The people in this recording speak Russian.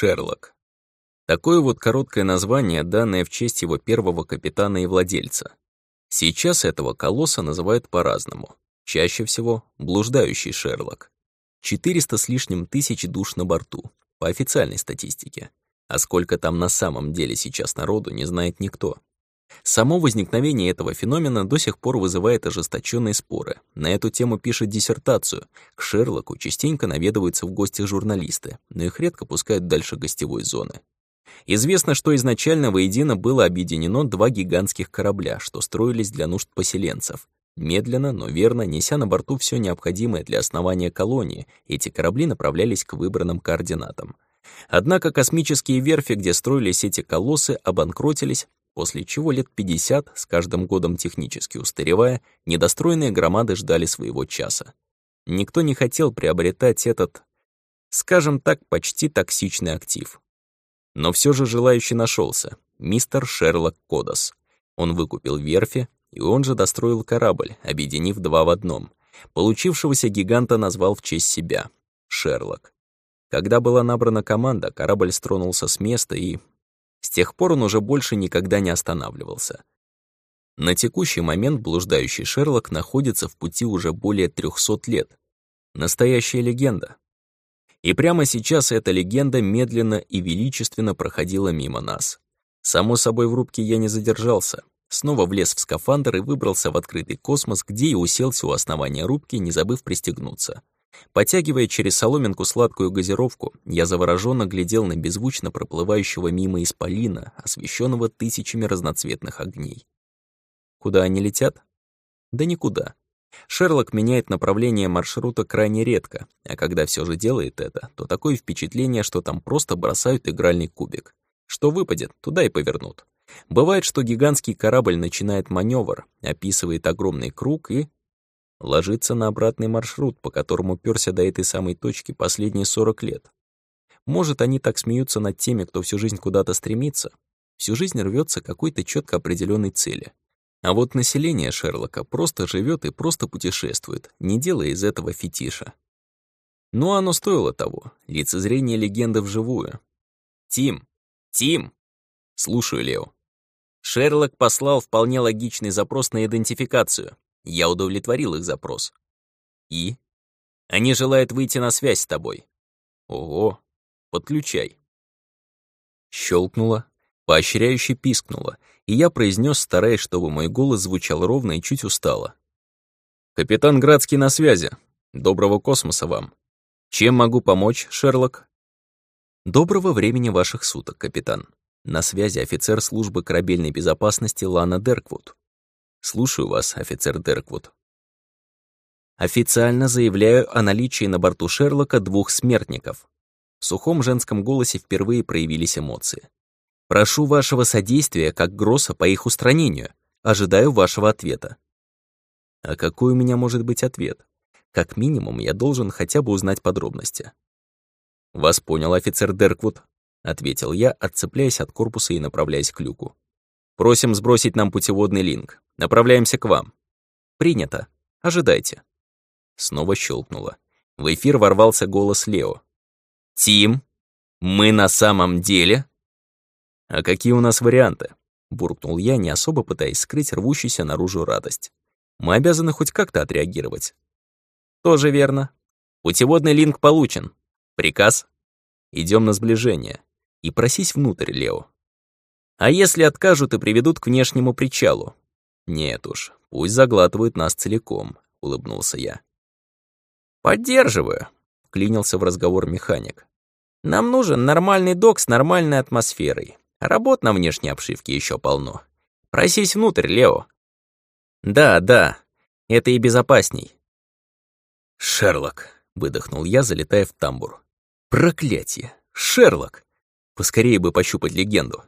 Шерлок. Такое вот короткое название, данное в честь его первого капитана и владельца. Сейчас этого колосса называют по-разному. Чаще всего блуждающий Шерлок. 400 с лишним тысяч душ на борту, по официальной статистике. А сколько там на самом деле сейчас народу, не знает никто. Само возникновение этого феномена до сих пор вызывает ожесточенные споры. На эту тему пишет диссертацию. К Шерлоку частенько наведываются в гости журналисты, но их редко пускают дальше гостевой зоны. Известно, что изначально воедино было объединено два гигантских корабля, что строились для нужд поселенцев. Медленно, но верно, неся на борту все необходимое для основания колонии, эти корабли направлялись к выбранным координатам. Однако космические верфи, где строились эти колоссы, обанкротились, после чего лет 50, с каждым годом технически устаревая, недостроенные громады ждали своего часа. Никто не хотел приобретать этот, скажем так, почти токсичный актив. Но все же желающий нашелся мистер Шерлок Кодос. Он выкупил верфи, и он же достроил корабль, объединив два в одном. Получившегося гиганта назвал в честь себя — Шерлок. Когда была набрана команда, корабль стронулся с места и... С тех пор он уже больше никогда не останавливался. На текущий момент блуждающий Шерлок находится в пути уже более 300 лет. Настоящая легенда. И прямо сейчас эта легенда медленно и величественно проходила мимо нас. Само собой, в рубке я не задержался. Снова влез в скафандр и выбрался в открытый космос, где и уселся у основания рубки, не забыв пристегнуться. Потягивая через соломинку сладкую газировку, я завороженно глядел на беззвучно проплывающего мимо исполина, освещенного тысячами разноцветных огней. Куда они летят? Да никуда. Шерлок меняет направление маршрута крайне редко, а когда все же делает это, то такое впечатление, что там просто бросают игральный кубик. Что выпадет, туда и повернут. Бывает, что гигантский корабль начинает маневр, описывает огромный круг и ложится на обратный маршрут, по которому пёрся до этой самой точки последние 40 лет. Может, они так смеются над теми, кто всю жизнь куда-то стремится, всю жизнь рвется к какой-то четко определенной цели. А вот население Шерлока просто живет и просто путешествует, не делая из этого фетиша. Но оно стоило того, лицезрение легенды вживую. «Тим! Тим!» «Слушаю, Лео». Шерлок послал вполне логичный запрос на идентификацию. Я удовлетворил их запрос. И? Они желают выйти на связь с тобой. Ого, подключай. Щелкнуло, поощряюще пискнуло, и я произнес, стараясь, чтобы мой голос звучал ровно и чуть устало. «Капитан Градский на связи. Доброго космоса вам. Чем могу помочь, Шерлок?» «Доброго времени ваших суток, капитан. На связи офицер службы корабельной безопасности Лана Дерквуд. Слушаю вас, офицер Дерквуд. Официально заявляю о наличии на борту Шерлока двух смертников. В сухом женском голосе впервые проявились эмоции. Прошу вашего содействия как Гросса по их устранению. Ожидаю вашего ответа. А какой у меня может быть ответ? Как минимум, я должен хотя бы узнать подробности. «Вас понял, офицер Дерквуд», — ответил я, отцепляясь от корпуса и направляясь к люку. «Просим сбросить нам путеводный линк. Направляемся к вам». «Принято. Ожидайте». Снова щелкнуло. В эфир ворвался голос Лео. «Тим, мы на самом деле?» «А какие у нас варианты?» Буркнул я, не особо пытаясь скрыть рвущуюся наружу радость. «Мы обязаны хоть как-то отреагировать». «Тоже верно. Путеводный линк получен. Приказ?» Идем на сближение. И просись внутрь, Лео». «А если откажут и приведут к внешнему причалу?» «Нет уж, пусть заглатывают нас целиком», — улыбнулся я. «Поддерживаю», — вклинился в разговор механик. «Нам нужен нормальный док с нормальной атмосферой. Работ на внешней обшивке еще полно. Просись внутрь, Лео». «Да, да, это и безопасней». «Шерлок», — выдохнул я, залетая в тамбур. «Проклятие! Шерлок!» Поскорее бы пощупать легенду.